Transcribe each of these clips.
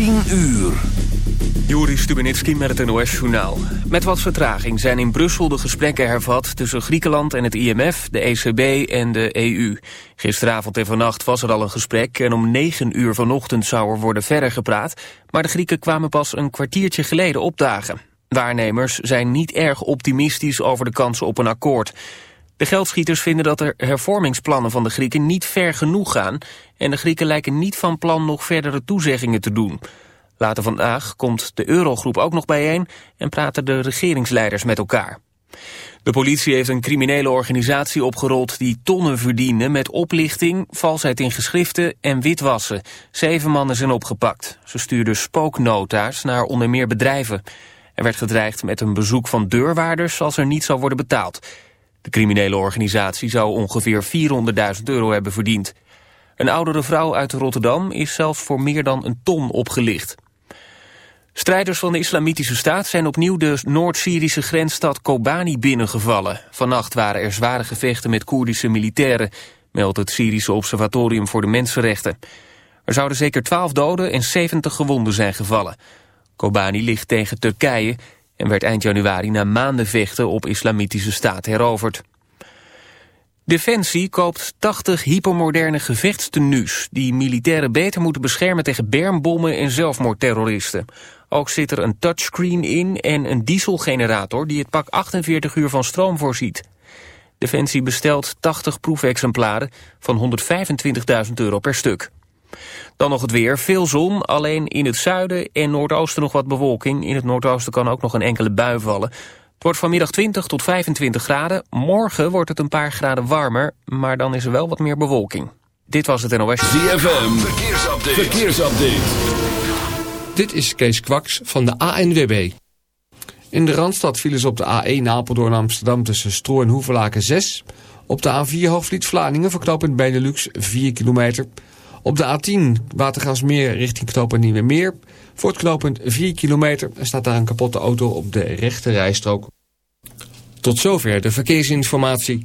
10 uur. Juri Stubenitski met het NOS-journaal. Met wat vertraging zijn in Brussel de gesprekken hervat... tussen Griekenland en het IMF, de ECB en de EU. Gisteravond en vannacht was er al een gesprek... en om 9 uur vanochtend zou er worden verder gepraat... maar de Grieken kwamen pas een kwartiertje geleden opdagen. Waarnemers zijn niet erg optimistisch over de kansen op een akkoord... De geldschieters vinden dat de hervormingsplannen van de Grieken niet ver genoeg gaan... en de Grieken lijken niet van plan nog verdere toezeggingen te doen. Later vandaag komt de Eurogroep ook nog bijeen... en praten de regeringsleiders met elkaar. De politie heeft een criminele organisatie opgerold... die tonnen verdiende met oplichting, valsheid in geschriften en witwassen. Zeven mannen zijn opgepakt. Ze stuurden spooknota's naar onder meer bedrijven. Er werd gedreigd met een bezoek van deurwaarders... als er niet zou worden betaald... De criminele organisatie zou ongeveer 400.000 euro hebben verdiend. Een oudere vrouw uit Rotterdam is zelfs voor meer dan een ton opgelicht. Strijders van de Islamitische Staat zijn opnieuw de Noord-Syrische grensstad Kobani binnengevallen. Vannacht waren er zware gevechten met Koerdische militairen, meldt het Syrische Observatorium voor de Mensenrechten. Er zouden zeker 12 doden en 70 gewonden zijn gevallen. Kobani ligt tegen Turkije en werd eind januari na maanden vechten op islamitische staat heroverd. Defensie koopt 80 hypermoderne gevechtstenues... die militairen beter moeten beschermen tegen bermbommen en zelfmoordterroristen. Ook zit er een touchscreen in en een dieselgenerator... die het pak 48 uur van stroom voorziet. Defensie bestelt 80 proefexemplaren van 125.000 euro per stuk. Dan nog het weer. Veel zon, alleen in het zuiden en noordoosten nog wat bewolking. In het noordoosten kan ook nog een enkele bui vallen. Het wordt vanmiddag 20 tot 25 graden. Morgen wordt het een paar graden warmer, maar dan is er wel wat meer bewolking. Dit was het NOS. ZFM, verkeersupdate. verkeersupdate. Dit is Kees Kwaks van de ANWB. In de Randstad vielen ze op de A1 Apeldoorn Amsterdam tussen Stroe en Hoevelaken 6. Op de A4 Hoofdvliet Vlaardingen verknopend Benelux 4 kilometer... Op de A10 Watergasmeer richting knooppunt Nieuwe Meer. Voor het knooppunt 4 kilometer staat daar een kapotte auto op de rechte rijstrook. Tot zover de verkeersinformatie.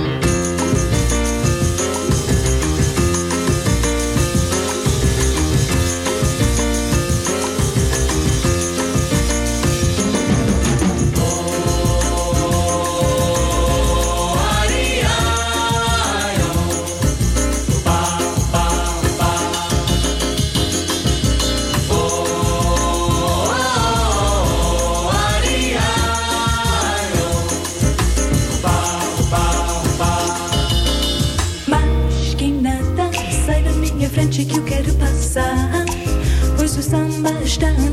verstanden.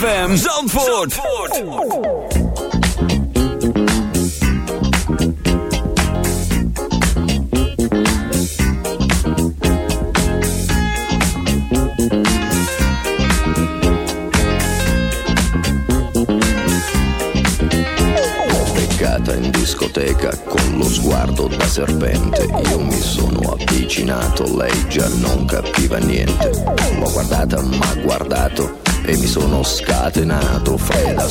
ZFM Zandvoort.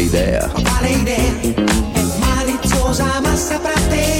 ideia. Vale ideia. É maliciosa massa pra ter.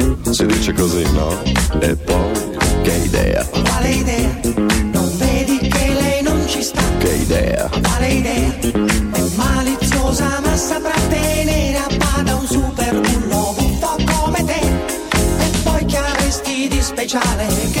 si dice così, no? E poi, che idea, Quale idea? Non vedi che lei non ci sta? che idea, Quale idea? È maliziosa ma saprà tenere a bada un super bullo buffo come te. E poi che avresti di speciale che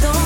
don't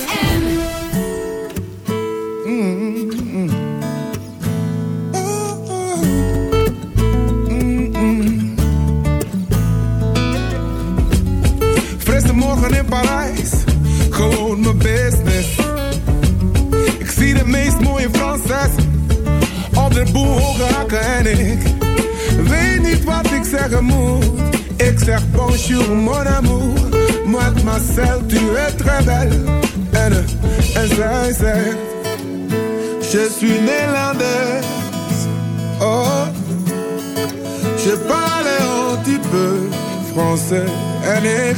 Wat ik zeggen moet. Ik zeg bonjour mon amour, mademoiselle tu es très belle. En, eh, en zij zegt, je suis Nederlands. Oh, je parle un petit peu français. En ik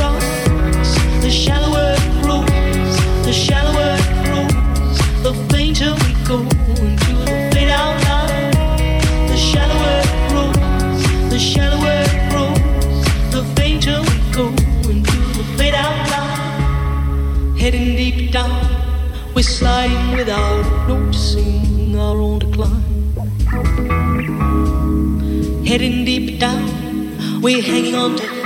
We're hanging on to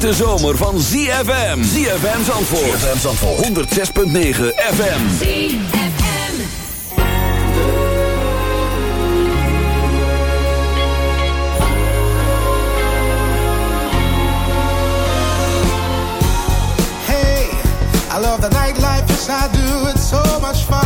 hete zomer van ZFM. ZFM Zandvoort. ZFM Zandvoort. 106.9 FM. ZFM. Hey, I love the nightlife, yes I do. It's so much fun.